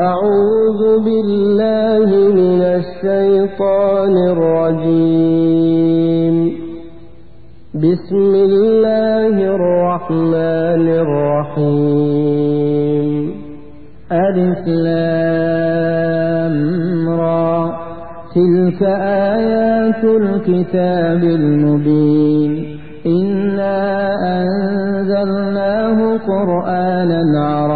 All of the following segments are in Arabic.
أعوذ بالله من الشيطان الرجيم. بسم الله الرحمن الرحيم. ألف را. تلك آيات الكتاب المبين. إنا أنزلناه قرآنا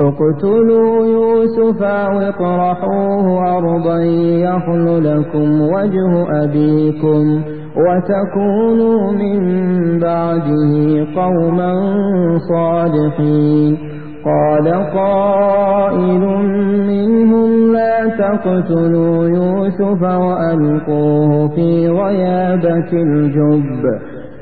اقتلوا يوسف أو اطرحوه أرضا يخل لكم وجه أبيكم وتكونوا من بعده قوما صالحين. قال قائل منهم لا تقتلوا يوسف وألقوه في غيابة الجب.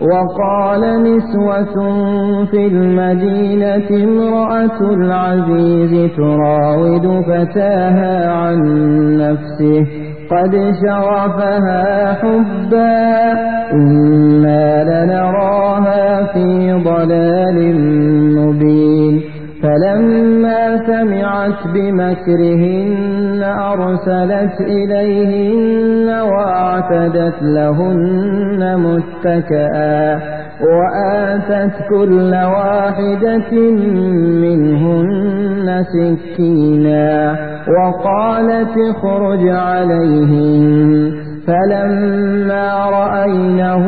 وقال نسوة في المدينة امرأة العزيز تراود فتاها عن نفسه قد شغفها حبا إنا لنراها في ضلال مبين. فلما سمعت بمكرهن أرسلت إليهن وأعتدت لهن متكئا وآتت كل واحدة منهن سكينا وقالت اخرج عليهن فلما رأينه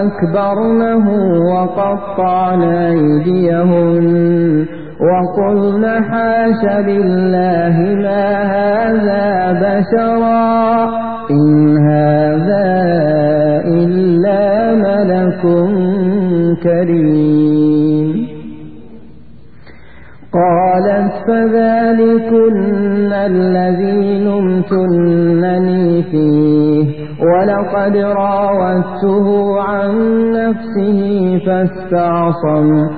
أكبرنه وقطعن أيديهن وقلن حاش لله ما هذا بشرا إن هذا إلا ملك كريم. قالت فذلكن الذي نمتنني فيه ولقد راودته عن نفسه فاستعصم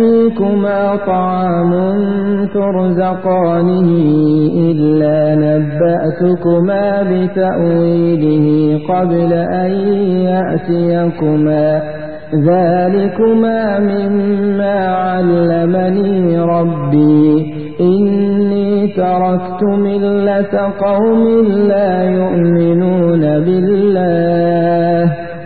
يأتيكما طعام ترزقانه إلا نبأتكما بتأويله قبل أن يأتيكما. ذلكما مما علمني ربي. إني تركت ملة قوم لا يؤمنون بالله.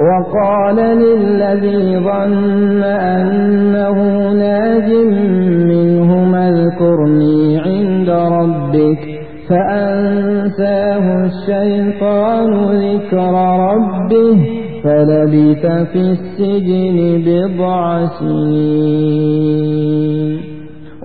وقال للذي ظن أنه ناج منهما اذكرني عند ربك فأنساه الشيطان ذكر ربه فلبث في السجن بضع سنين.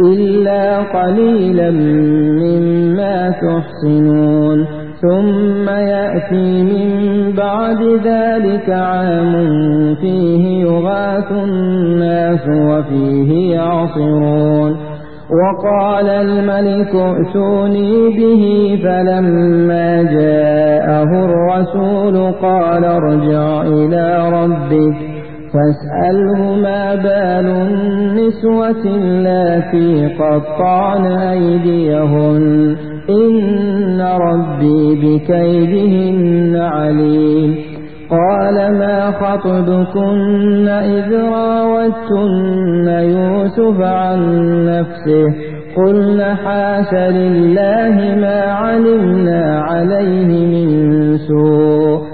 إلا قليلا مما تحصنون ثم يأتي من بعد ذلك عام فيه يغاث الناس وفيه يعصرون وقال الملك ائتوني به فلما جاءه الرسول قال ارجع إلى ربك فاسأله ما بال النسوة التي قطعن أيديهن. إن ربي بكيدهن عليم. قال ما خطبكن إذ راوتن يوسف عن نفسه. قلنا حاش لله ما علمنا عليه من سوء.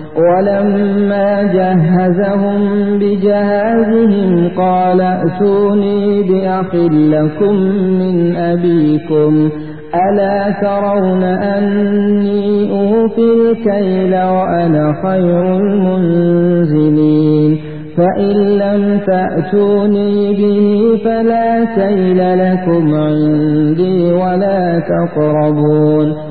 ولما جهزهم بجهازهم قال ائتوني بأخ لكم من أبيكم ألا ترون أني أوفي الكيل وأنا خير المنزلين؟ فإن لم تأتوني به فلا كيل لكم عندي ولا تقربون.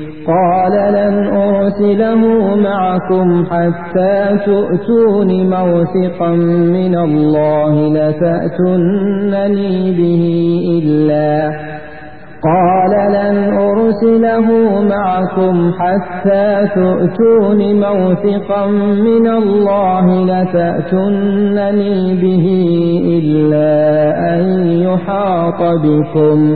قال لن أرسله معكم حتى تؤتون موثقا من الله لتأتنني به إلا. قال لن أرسله معكم حتى تؤتون موثقا من الله لتأتنني به إلا أن يحاط بكم.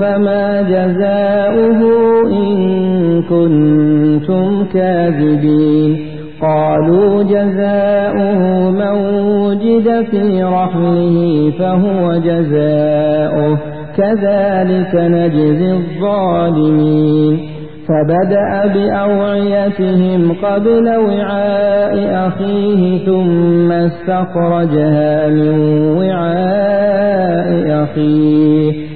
فما جزاؤه إن كنتم كاذبين. قالوا جزاؤه من وجد في رحله فهو جزاؤه. كذلك نجزي الظالمين. فبدأ بأوعيتهم قبل وعاء أخيه ثم استخرجها من وعاء أخيه.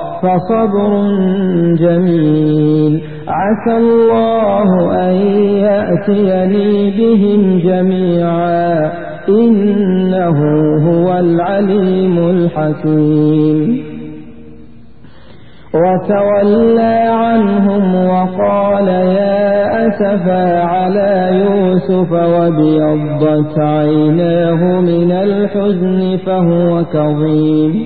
فصبر جميل. عسى الله أن يأتيني بهم جميعا. إنه هو العليم الحكيم. وتولى عنهم وقال يا أسفا على يوسف وابيضت عيناه من الحزن فهو كظيم.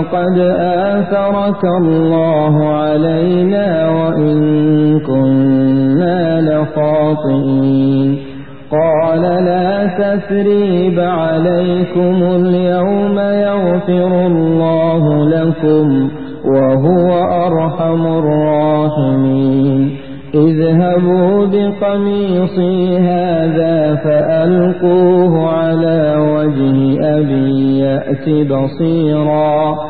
لقد آثرك الله علينا وإن كنا لخاطئين. قال لا تثريب عليكم اليوم يغفر الله لكم وهو أرحم الراحمين. اذهبوا بقميصي هذا فألقوه على وجه أبي يأت بصيرا.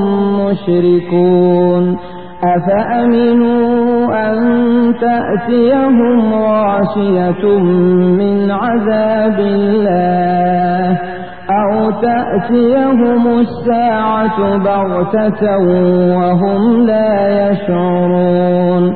مشركون أفأمنوا أن تأتيهم غاشية من عذاب الله أو تأتيهم الساعة بغتة وهم لا يشعرون.